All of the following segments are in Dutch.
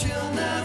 but you'll never.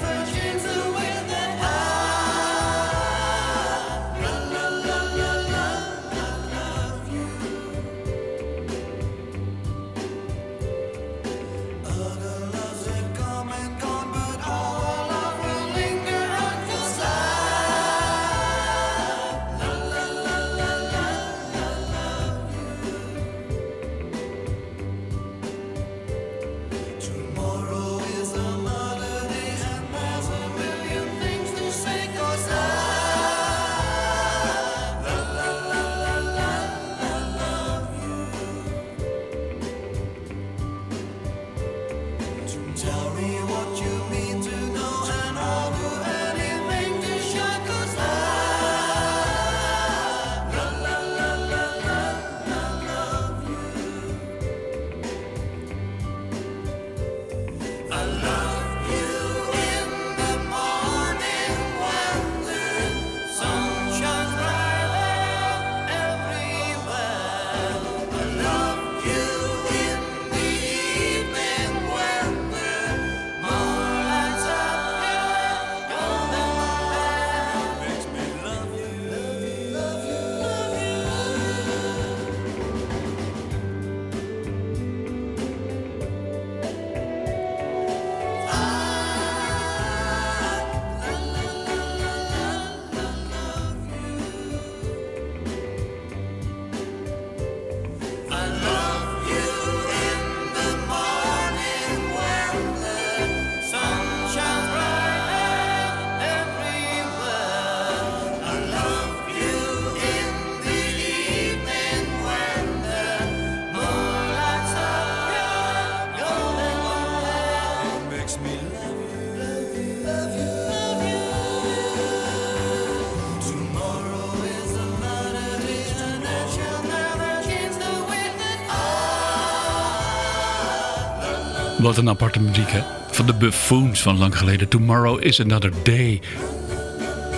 Wat een aparte muziek, hè? Van de buffoons van lang geleden. Tomorrow is another day.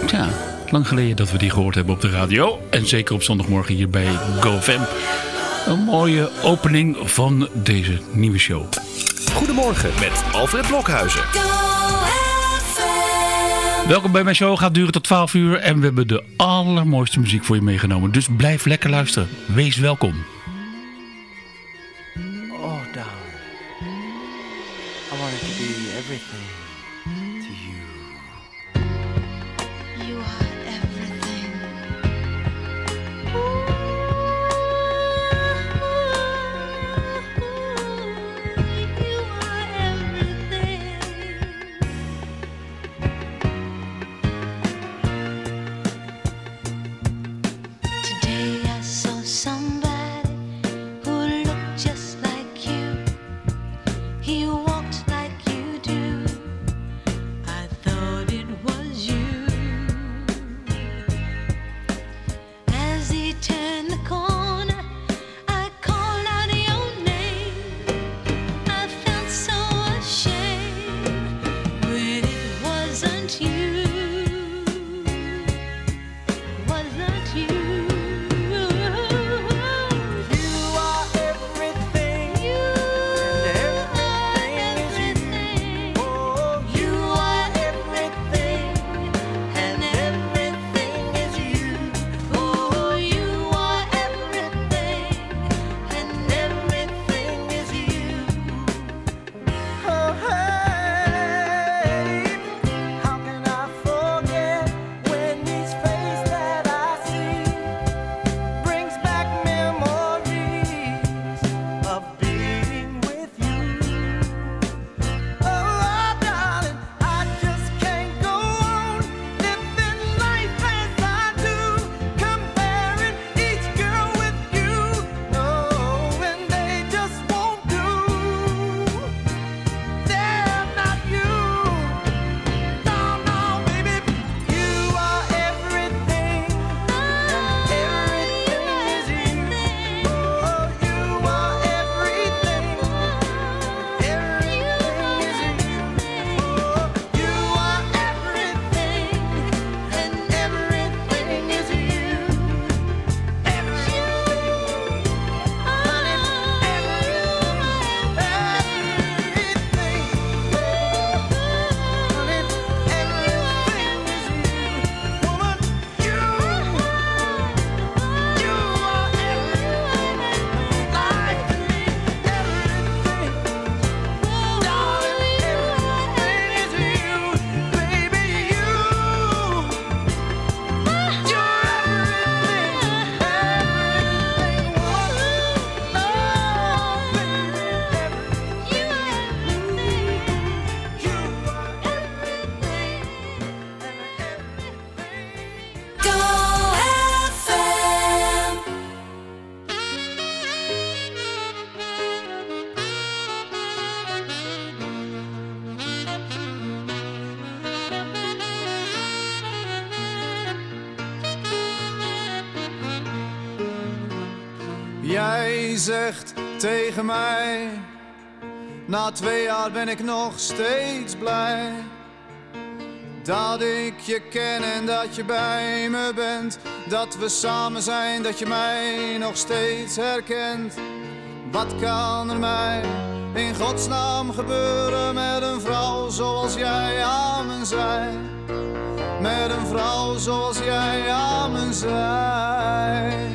Tja, lang geleden dat we die gehoord hebben op de radio. En zeker op zondagmorgen hier bij GoFam. Een mooie opening van deze nieuwe show. Goedemorgen met Alfred Blokhuizen. Welkom bij mijn show. Gaat duren tot 12 uur. En we hebben de allermooiste muziek voor je meegenomen. Dus blijf lekker luisteren. Wees welkom. you. Tegen mij, na twee jaar ben ik nog steeds blij. Dat ik je ken en dat je bij me bent. Dat we samen zijn, dat je mij nog steeds herkent. Wat kan er mij in godsnaam gebeuren met een vrouw zoals jij aan me? Met een vrouw zoals jij aan me zei.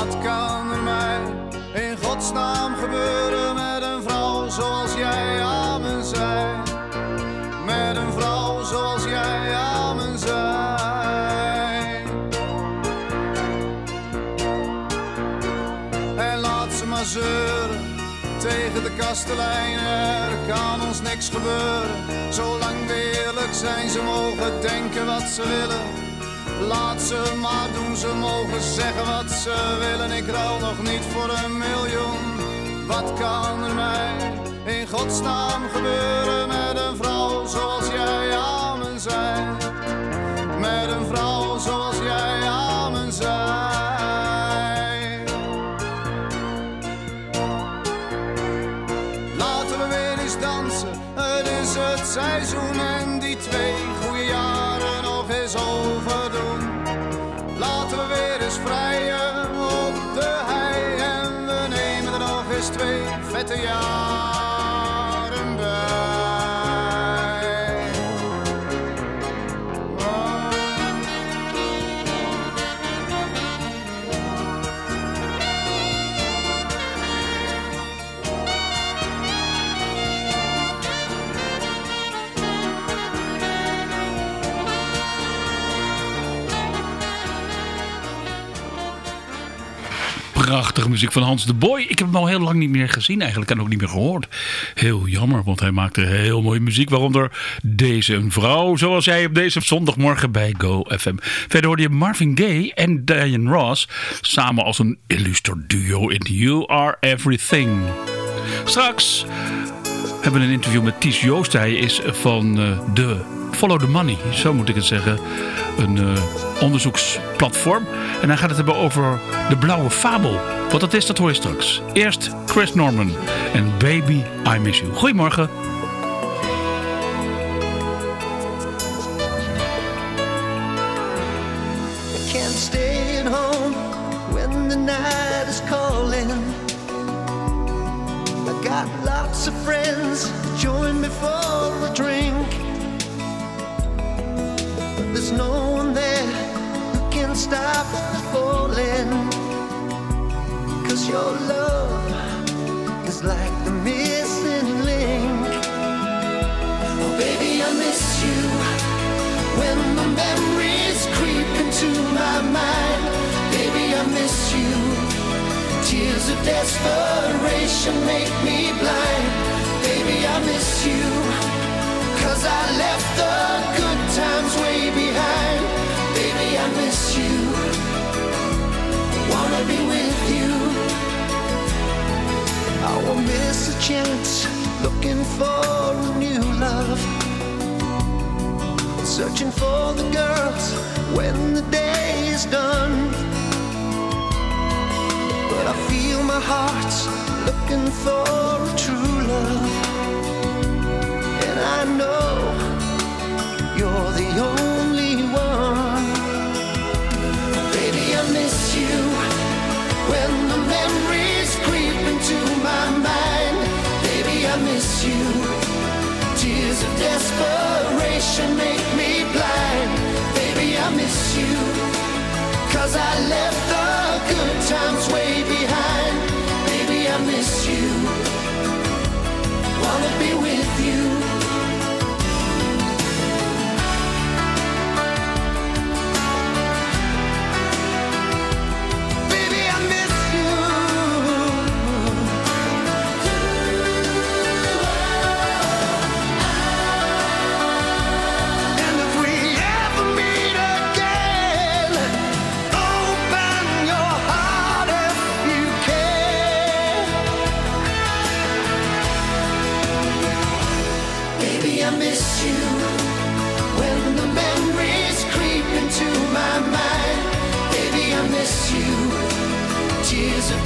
Wat kan er mij in godsnaam gebeuren met een vrouw zoals jij aan me? Met een vrouw zoals jij aan me. En laat ze maar zeuren tegen de kastelein. Er kan ons niks gebeuren, zolang we eerlijk zijn. Ze mogen denken wat ze willen. Laat ze maar doen, ze mogen zeggen wat ze willen. Ik ruil nog niet voor een miljoen. Wat kan er mij in godsnaam gebeuren met een vrouw zoals jij aan me zei? Met een vrouw zoals Prachtige muziek van Hans de Boy. Ik heb hem al heel lang niet meer gezien eigenlijk en ook niet meer gehoord. Heel jammer, want hij maakte heel mooie muziek. Waaronder deze een vrouw, zoals jij op deze zondagmorgen bij Go FM. Verder hoorde je Marvin Gaye en Diane Ross samen als een illuster duo in You Are Everything. Straks hebben we een interview met Ties Joost. Hij is van eh, de Follow the Money, zo moet ik het zeggen. Een eh, onderzoeksplatform. En hij gaat het hebben over de blauwe fabel. Wat dat is, dat hoor je straks. Eerst Chris Norman en Baby I Miss You. Goedemorgen. Lots of friends, join me for a drink. No one there who can stop falling. Cause your love is like the missing link. Oh, baby, I miss you when the memories creep into my mind. Baby, I miss you. Tears of desperation make me blind. Baby, I miss you. Looking for a new love. Searching for the girls when the day is done. But I feel my heart's looking for a true love. I know you're the only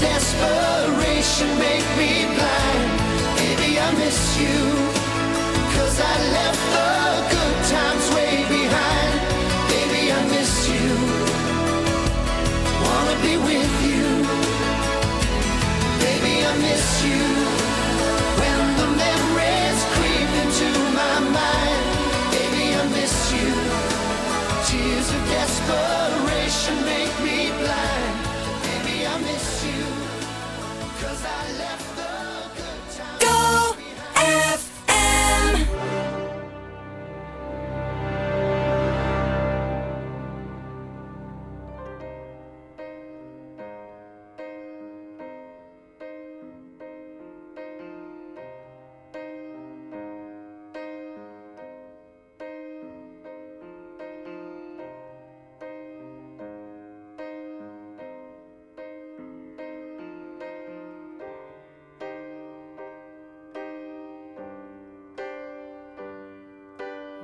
desperation make me blind. Baby, I miss you, cause I left the a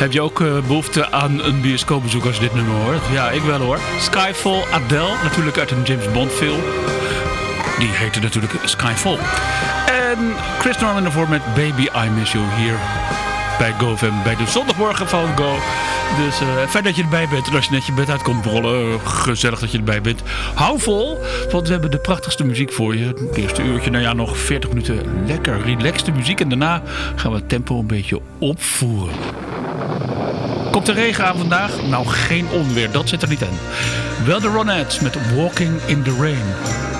Heb je ook uh, behoefte aan een bioscoopbezoek als dit nummer hoort? Ja, ik wel hoor. Skyfall, Adele, natuurlijk uit een James Bond film. Die heette natuurlijk Skyfall. En Chris Norman ervoor met Baby I Miss You hier bij GoFam. Bij de zondagmorgen van Go. Dus uh, fijn dat je erbij bent. En als je net je bed uit komt rollen, gezellig dat je erbij bent. Hou vol, want we hebben de prachtigste muziek voor je. Het eerste uurtje, nou ja, nog 40 minuten lekker relaxte muziek. En daarna gaan we het tempo een beetje opvoeren. Komt de regen aan vandaag? Nou, geen onweer, dat zit er niet in. Wel de Ronettes met Walking in the Rain.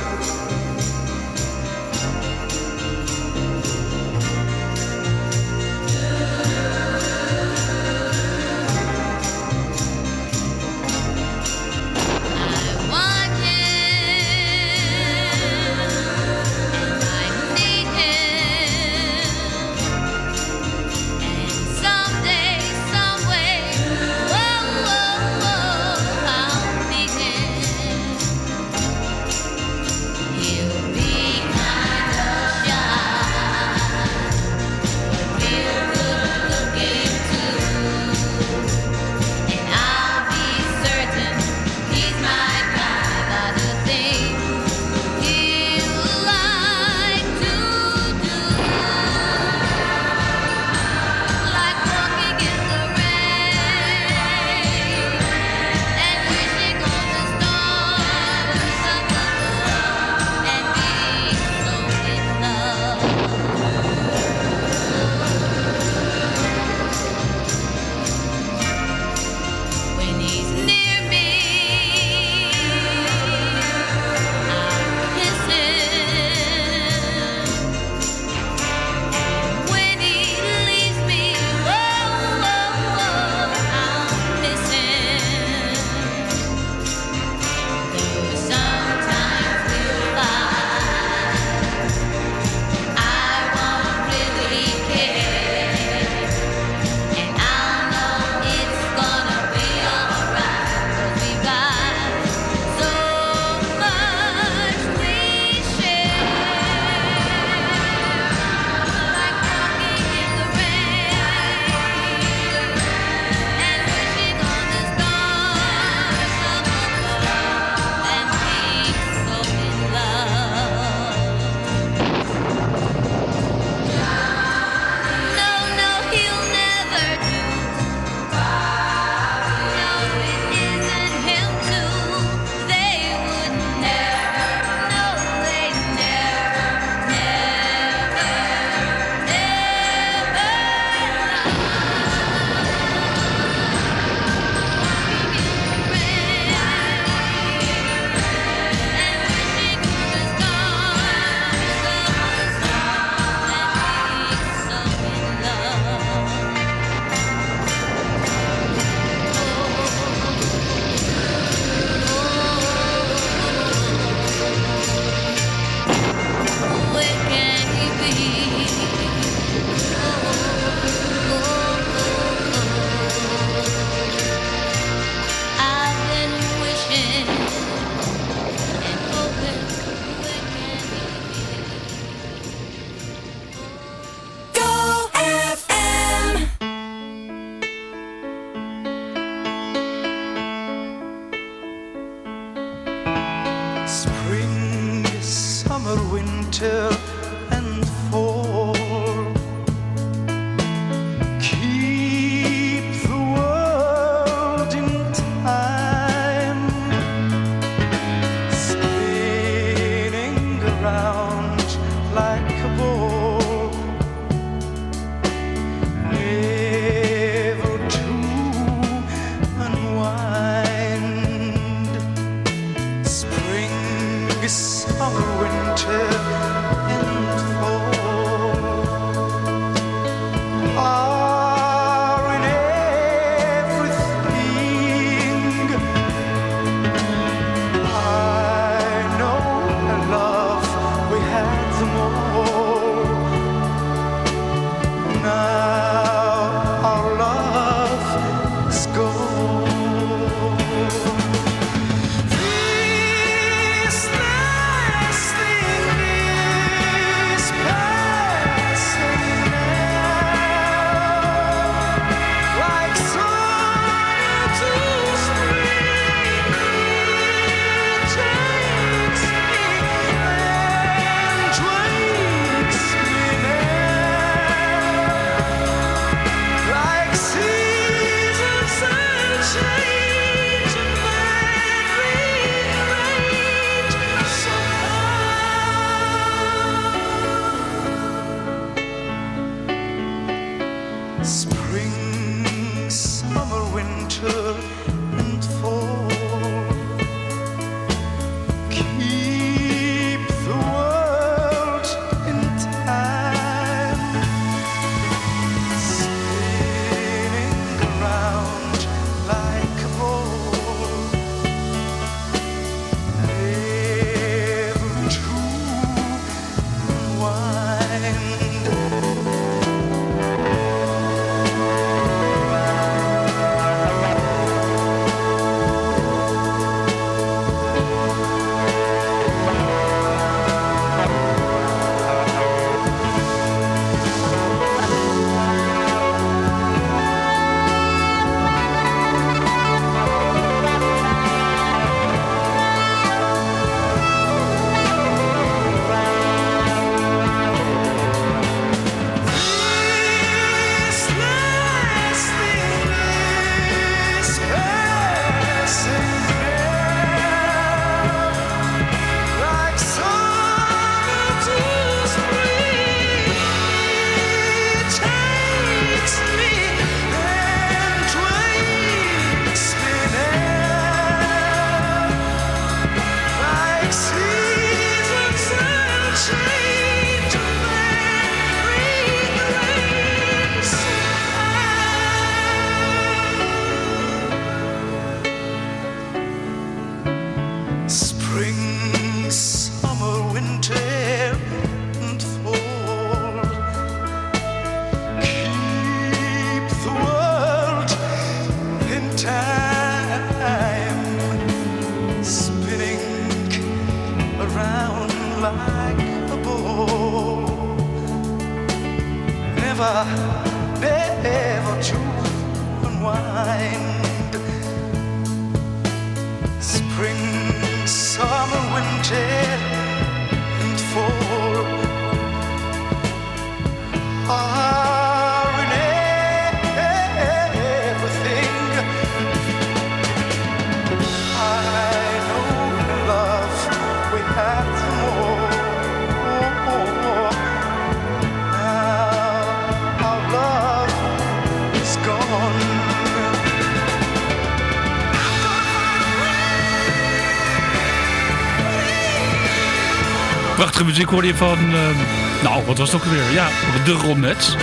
Muziek hoorde je van... eh, nou, wat was het ook weer? Ja, de Ronettes.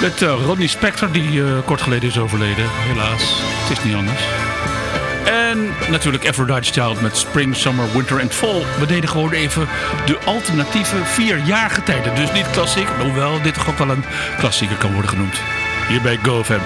Met eh, Ronnie Spector, die eh, kort geleden is overleden. Helaas, het is niet anders. En natuurlijk Aphrodite's Child met Spring, Summer, Winter en Fall. We deden gewoon even de alternatieve vier jaargetijden. Dus niet klassiek, hoewel dit toch ook wel een klassieker kan worden genoemd. Hier bij GoFam.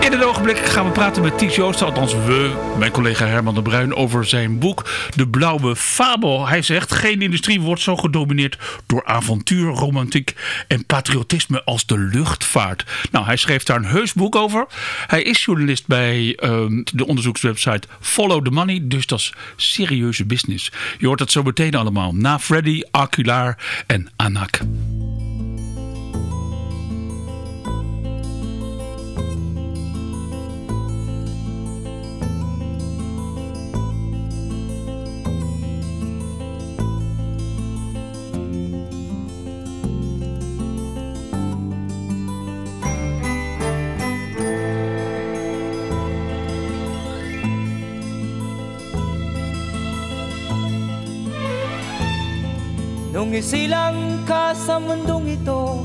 In het ogenblik gaan we praten met Ties Joosten, althans we, mijn collega Herman de Bruin, over zijn boek De Blauwe Fabel. Hij zegt, geen industrie wordt zo gedomineerd door avontuur, romantiek en patriotisme als de luchtvaart. Nou, hij schreef daar een heus boek over. Hij is journalist bij ehm, de onderzoekswebsite Follow the Money, dus dat is serieuze business. Je hoort het zo meteen allemaal na Freddy, Acular en Anak. Nung isilang ka sa mundong ito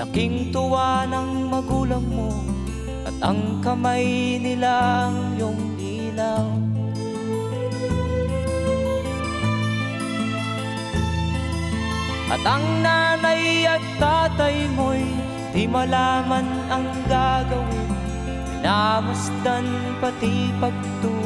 Laking tuwa ng magulang mo At ang kamay nila ang iyong ilaw. At ang nanay at tatay mo'y Di malaman ang gagawin. Minamasdan pati pagtulog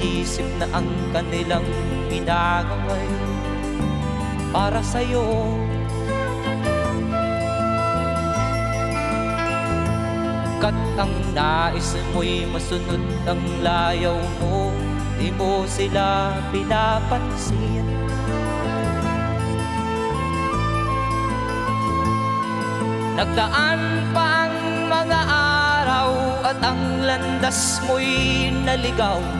inisip na ang kanilang ginagaway Para sa'yo. Kat ang nais mo'y masunod ang layaw mo Di mo sila pinapansin. Nagdaan pa ang mga araw At ang landas mo'y naligaw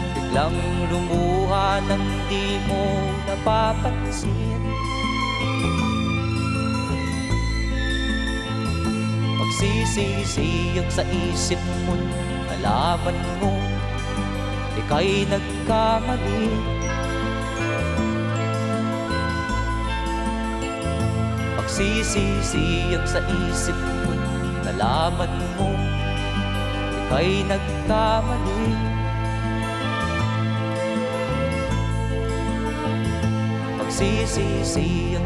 biglang lumuha nang di mo napapansin. Magsisisiyag sa isip mo Nalaman mo Ika'y nagkamali. Magsisisiyag sa isip mo Nalaman mo Ika'y nagkamali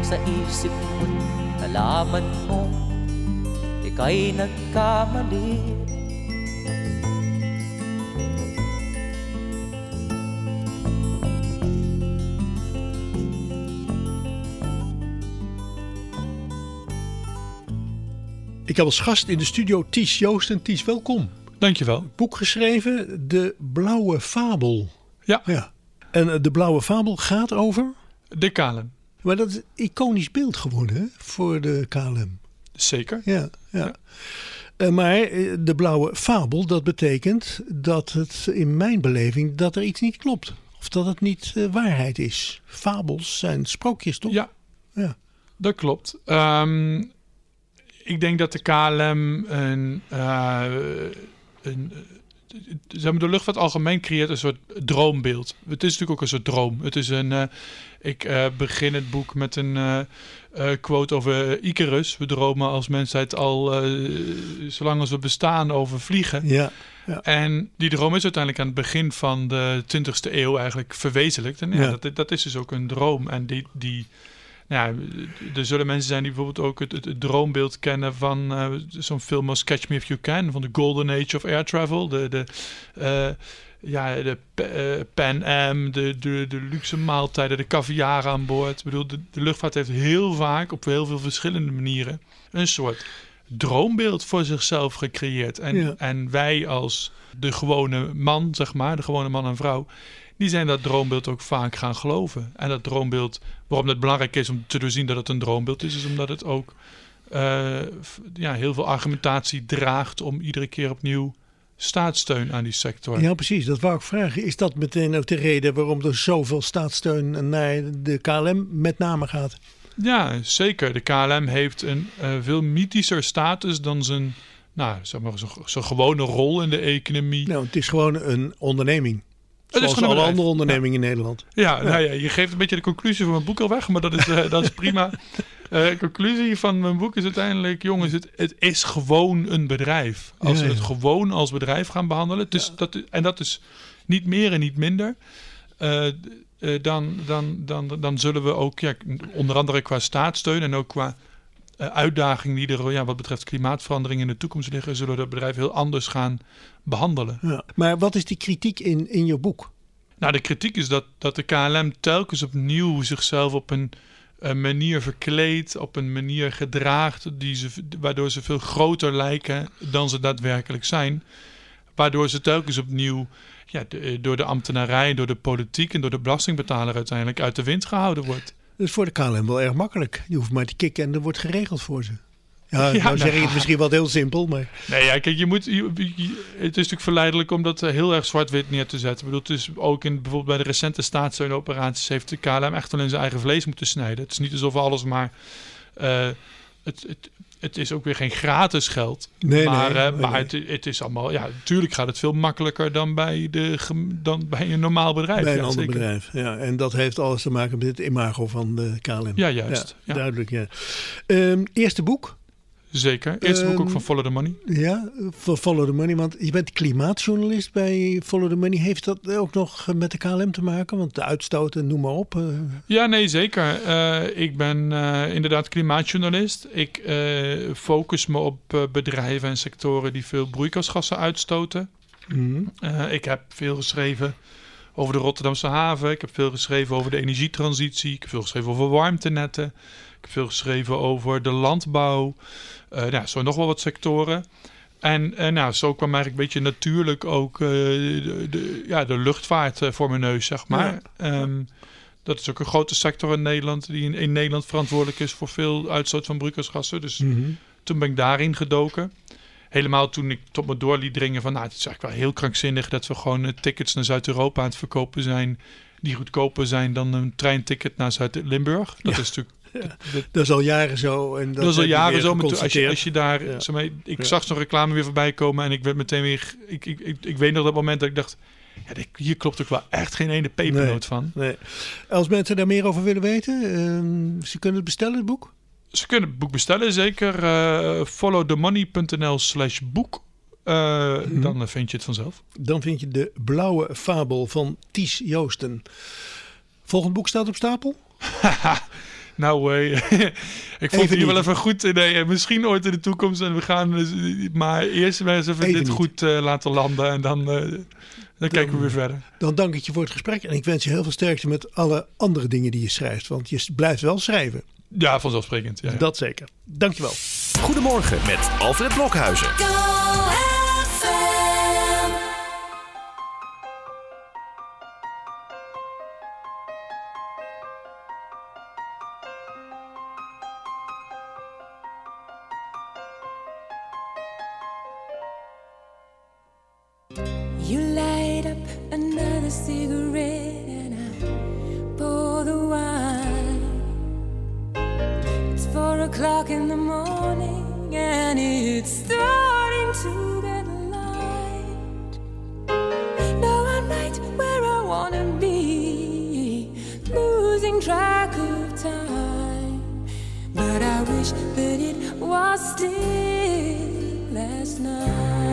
Sa isip mo Nalaman mo ika'y nagkamali Ik heb als gast in de studio Ties Joosten. Ties, welkom. Dankjewel. Boek geschreven, De Blauwe Fabel. Ja, Ja. En eh, De Blauwe Fabel gaat over... de KLM. Maar dat is een iconisch beeld geworden hè, voor de KLM. Zeker. Ja, ja. Ja. Eh, maar eh, de blauwe fabel, dat betekent dat het in mijn beleving dat er iets niet klopt. Of dat het niet eh, waarheid is. Fabels zijn sprookjes toch? Ja, Ja. dat klopt. Ehm, ik denk dat de KLM een, een de luchtvaart algemeen creëert een soort droombeeld. Het is natuurlijk ook een soort droom. Het is een. eh, ik eh, begin het boek met een eh, quote over Icarus. We dromen als mensheid al zolang als we bestaan over vliegen. Ja. En die droom is uiteindelijk aan het begin van de 20e eeuw eigenlijk verwezenlijkt. En ja, Ja. Dat, dat is dus ook een droom. En die, die, ja, er zullen mensen zijn die bijvoorbeeld ook het, het, het droombeeld kennen van eh, zo'n film als Catch Me If You Can, van de Golden Age of Air Travel. De, de, eh, ja, de eh, Pan Am, de, de, de luxe maaltijden, de caviar aan boord. Ik bedoel, de, de luchtvaart heeft heel vaak op heel veel verschillende manieren een soort droombeeld voor zichzelf gecreëerd. En, Ja. en wij als de gewone man, zeg maar, de gewone man en vrouw, die zijn dat droombeeld ook vaak gaan geloven. En dat droombeeld, waarom het belangrijk is om te doorzien dat het een droombeeld is, is omdat het ook eh, ja, heel veel argumentatie draagt om iedere keer opnieuw staatssteun aan die sector. ja, precies. Dat wou ik vragen. Is dat meteen ook de reden waarom er zoveel staatssteun naar de KLM met name gaat? Ja, zeker. De KLM heeft een eh, veel mythischer status dan zijn, nou, zeg maar, zijn, zijn gewone rol in de economie. Nou, het is gewoon een onderneming. Is Zoals gewoon een alle bedrijf. andere ondernemingen in Nederland. Ja, Nou ja, je geeft een beetje de conclusie van mijn boek al weg, maar dat is, eh, dat is prima. Eh, De conclusie van mijn boek is uiteindelijk, jongens, het, het is gewoon een bedrijf. Als we het gewoon als bedrijf gaan behandelen, het is, dat, en dat is niet meer en niet minder, eh, dan, dan, dan, dan zullen we ook, ja, onder andere qua staatssteun en ook qua uitdagingen die er ja, wat betreft klimaatverandering in de toekomst liggen, zullen dat bedrijf heel anders gaan behandelen. Ja. Maar wat is die kritiek in, in je boek? Nou, de kritiek is dat, dat de KLM telkens opnieuw zichzelf op een, eh, manier verkleedt, op een manier gedraagt, die ze, waardoor ze veel groter lijken dan ze daadwerkelijk zijn. Waardoor ze telkens opnieuw ja, de- eh, door de ambtenarij, door de politiek en door de belastingbetaler uiteindelijk uit de wind gehouden wordt. Dat is voor de KLM wel erg makkelijk. Je hoeft maar te kikken en er wordt geregeld voor ze. Ja, Ja, nou zeg nou. ik het misschien wat heel simpel, maar Nee, ja, kijk, je moet, je- je- het is natuurlijk verleidelijk om dat eh, heel erg zwart-wit neer te zetten. Ik bedoel, het is ook in, bijvoorbeeld bij de recente staatssteunoperaties heeft de KLM echt wel in zijn eigen vlees moeten snijden. Het is niet alsof alles maar... eh, het, het, het is ook weer geen gratis geld. Nee, maar nee, eh, nee, maar. Het, het is allemaal... Ja, natuurlijk gaat het veel makkelijker dan bij, de, dan bij een normaal bedrijf. bij een ja, ander zeker. bedrijf. Ja, en dat heeft alles te maken met het imago van de KLM. Ja, juist. Ja, Duidelijk, ja. Ehm, eerste boek, Zeker. Eerste boek ook Ehm, van Follow the Money. ja, voor Follow the Money. Want je bent klimaatjournalist bij Follow the Money. Heeft dat ook nog met de KLM te maken? Want de uitstoot en noem maar op. eh, Ja, nee, zeker. Eh, ik ben eh, inderdaad klimaatjournalist. Ik focus me op bedrijven en sectoren die veel broeikasgassen uitstoten. mhm. Ik heb veel geschreven over de Rotterdamse haven. Ik heb veel geschreven over de energietransitie. Ik heb veel geschreven over warmtenetten. Ik heb veel geschreven over de landbouw. Eh nou, zo nog wel wat sectoren. En eh, nou, zo kwam eigenlijk een beetje natuurlijk ook eh, de, de- ja, de luchtvaart voor mijn neus, zeg maar. Ehm, dat is ook een grote sector in Nederland, die in, in Nederland verantwoordelijk is voor veel uitstoot van broeikasgassen. Dus Mhm. toen ben ik daarin gedoken. Helemaal toen ik tot me door liet dringen van... nou, het is eigenlijk wel heel krankzinnig... dat we gewoon tickets naar Zuid-Europa aan het verkopen zijn... die goedkoper zijn dan een treinticket naar Zuid-Limburg. Dat Ja. is natuurlijk... Dat is al jaren zo. En dat, Dat, is al jaren zo. Als, je, geconstateerd. als je daar... Ja. Zeg maar, ik Ja. zag zo'n reclame weer voorbij komen... en ik werd meteen weer... Ik, ik, ik, ik weet nog dat moment dat ik dacht... Ja, hier klopt ook wel echt geen ene pepernoot van. Nee. Als mensen daar meer over willen weten, ehm, ze kunnen het bestellen, het boek. Ze kunnen het boek bestellen, zeker. eh followthemoney.nl slash boek. Eh, Mhm. Dan eh, vind je het vanzelf. Dan vind je de blauwe fabel van Ties Joosten. Volgend boek staat op stapel. Nou, eh, ik vond het wel even goed. Nee, eh, misschien ooit in de toekomst. En we gaan, eh, maar eerst maar eens even, Even dit niet. goed eh, laten landen. En dan, eh, dan kijken we weer verder. Dan dank ik je voor het gesprek en ik wens je heel veel sterkte met alle andere dingen die je schrijft. Want je blijft wel schrijven. Ja, vanzelfsprekend. Ja. Dat zeker. Dankjewel. Goedemorgen met Alfred Blokhuizen. You light up another cigarette and I pour the wine. It's four o'clock in the morning and it's starting to get light. Now I'm right where I wanna be, losing track of time. But I wish that it was still last night.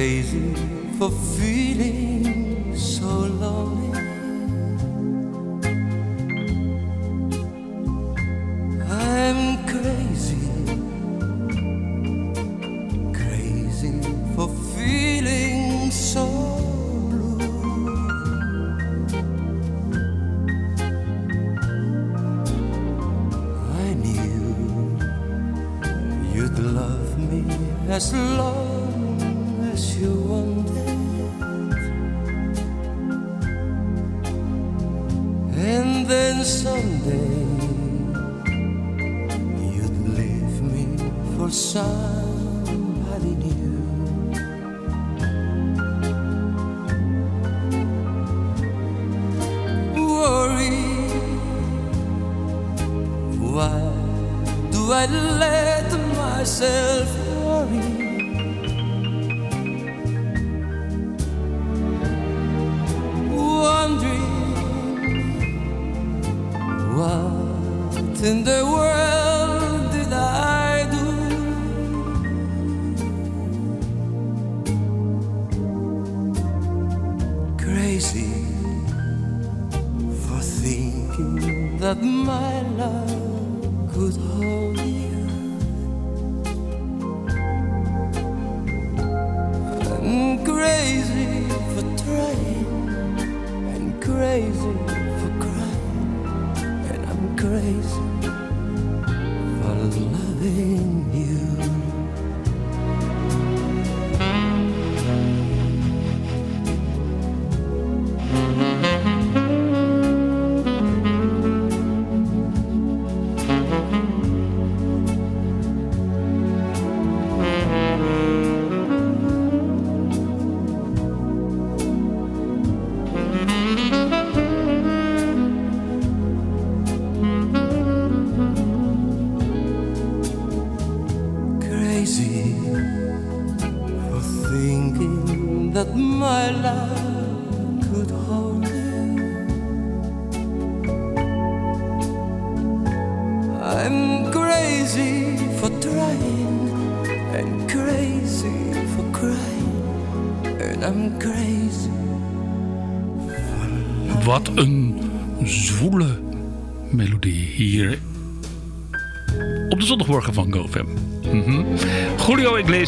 Crazy for feeling so lonely.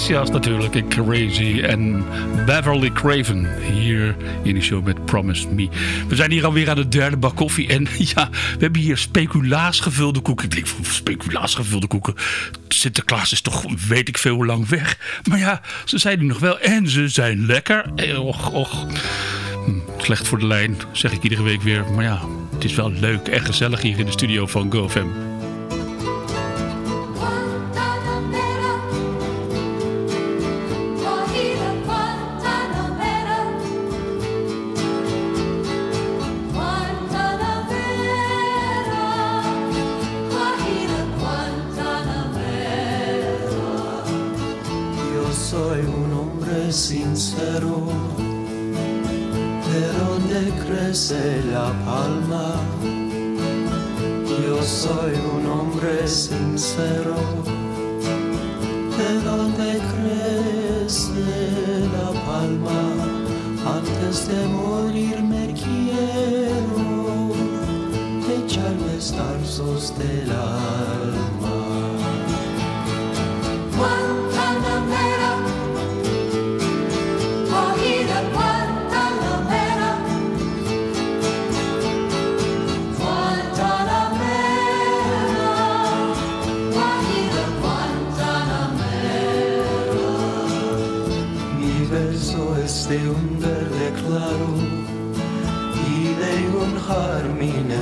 Iglesias natuurlijk, en Crazy en Beverly Craven hier in de show met Promise Me. We zijn hier alweer aan de derde bak koffie en ja, we hebben hier speculaas gevulde koeken. Ik denk van speculaas gevulde koeken. Sinterklaas is toch weet ik veel hoe lang weg. Maar ja, ze zijn er nog wel en ze zijn lekker. Eh, Och, och. Hm, Slecht voor de lijn, zeg ik iedere week weer. Maar ja, het is wel leuk en gezellig hier in de studio van GoFam. Sincero, de donde crece la palma. Antes de morir me quiero echar tarzos del.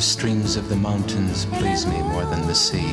The streams of the mountains please me more than the sea.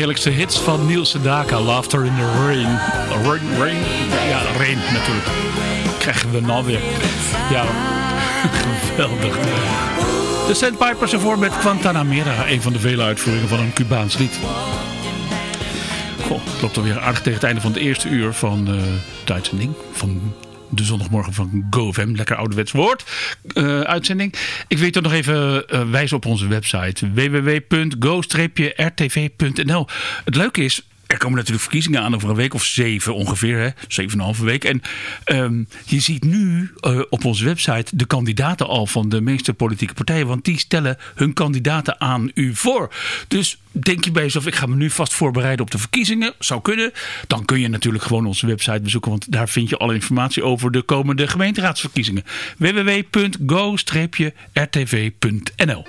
Heerlijkste hits van Niels Sedaka, Laughter in the Rain. Rain, rain? Ja, rain natuurlijk. Krijgen we nou weer. Ja, geweldig. De Sandpipers ervoor met Guantanamera, een van de vele uitvoeringen van een Cubaans lied. Goh, het loopt alweer aardig tegen het einde van het eerste uur van eh de uitzending. Van de zondagmorgen van GoFM. Lekker ouderwets woord. Uitzending. Ik wil je toch nog even eh, wijzen op onze website. www.go-rtv.nl Het leuke is... Er komen natuurlijk verkiezingen aan over een week of zeven ongeveer. Hè? Zeven en een halve week. En ehm, je ziet nu eh, op onze website de kandidaten al van de meeste politieke partijen. Want die stellen hun kandidaten aan u voor. Dus denk je bij jezelf, ik ga me nu vast voorbereiden op de verkiezingen. Zou kunnen. Dan kun je natuurlijk gewoon onze website bezoeken. Want daar vind je alle informatie over de komende gemeenteraadsverkiezingen. www.go-rtv.nl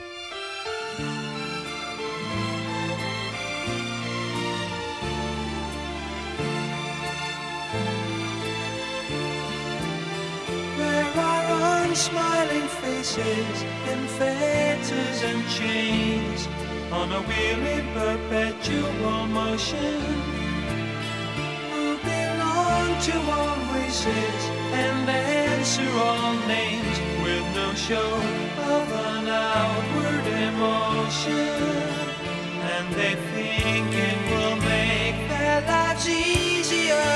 and smiling faces in fetters and chains on a weary perpetual motion. Who belong to all races and answer all names with no show of an outward emotion. And they think it will make their lives easier,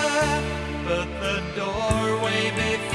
but the doorway before.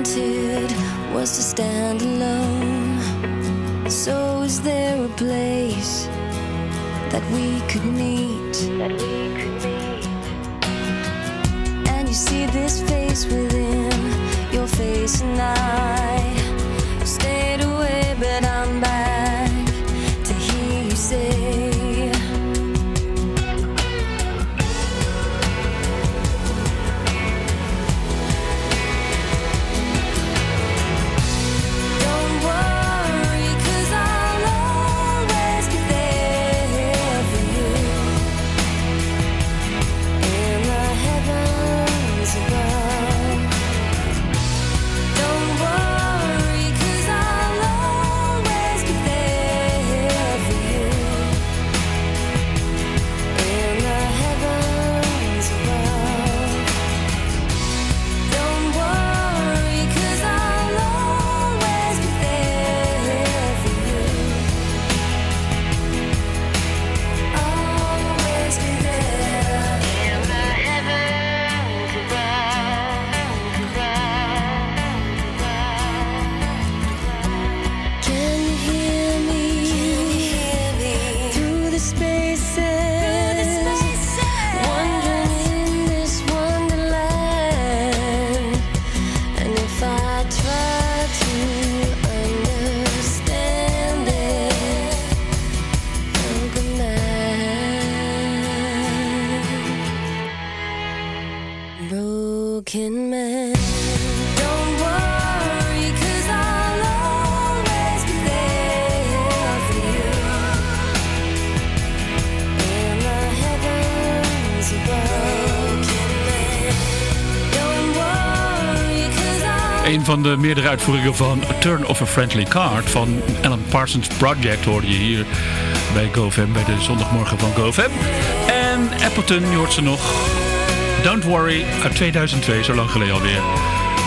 wanted was to stand alone. So, is there a place that we could meet? That we could meet. And you see this face within your face and I. een van de meerdere uitvoeringen van Turn of a Friendly Card van Alan Parsons Project hoorde je hier bij GoFam, bij de zondagmorgen van GoFam. En Appleton, je hoort ze nog. Don't Worry uit 2002, zo lang geleden alweer.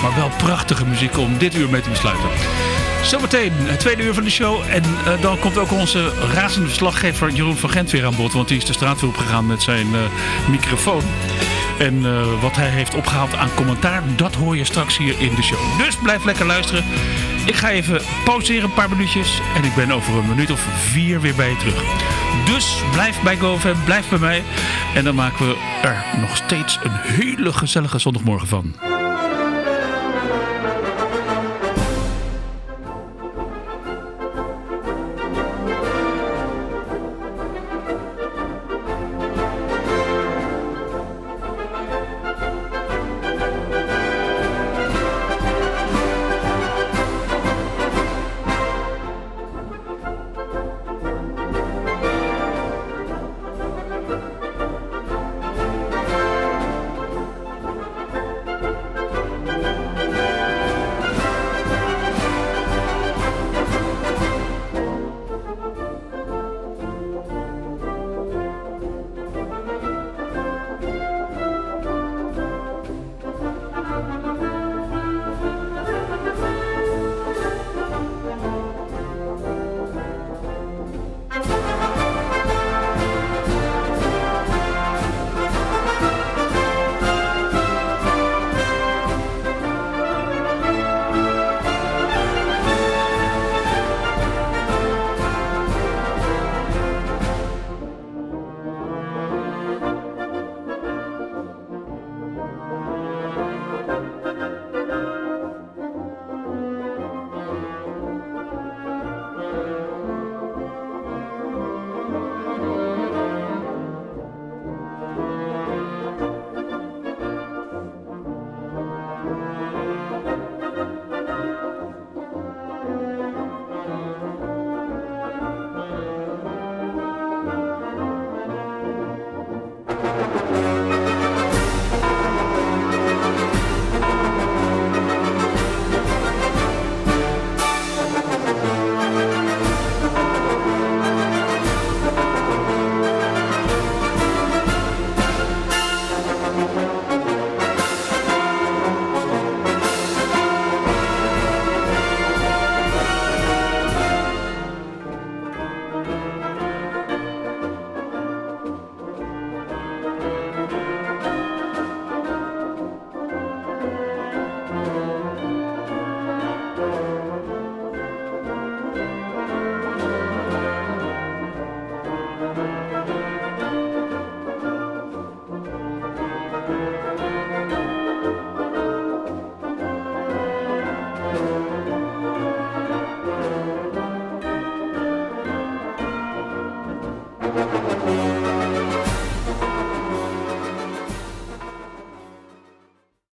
Maar wel prachtige muziek om dit uur mee te besluiten. Zometeen het tweede uur van de show. En uh, dan komt ook onze razende verslaggever Jeroen van Gent weer aan bod. Want die is de straat weer opgegaan met zijn uh, microfoon. En uh, wat hij heeft opgehaald aan commentaar, dat hoor je straks hier in de show. Dus blijf lekker luisteren. Ik ga even pauzeren een paar minuutjes. En ik ben over een minuut of vier weer bij je terug. Dus blijf bij GoFam, blijf bij mij. En dan maken we er nog steeds een hele gezellige zondagmorgen van.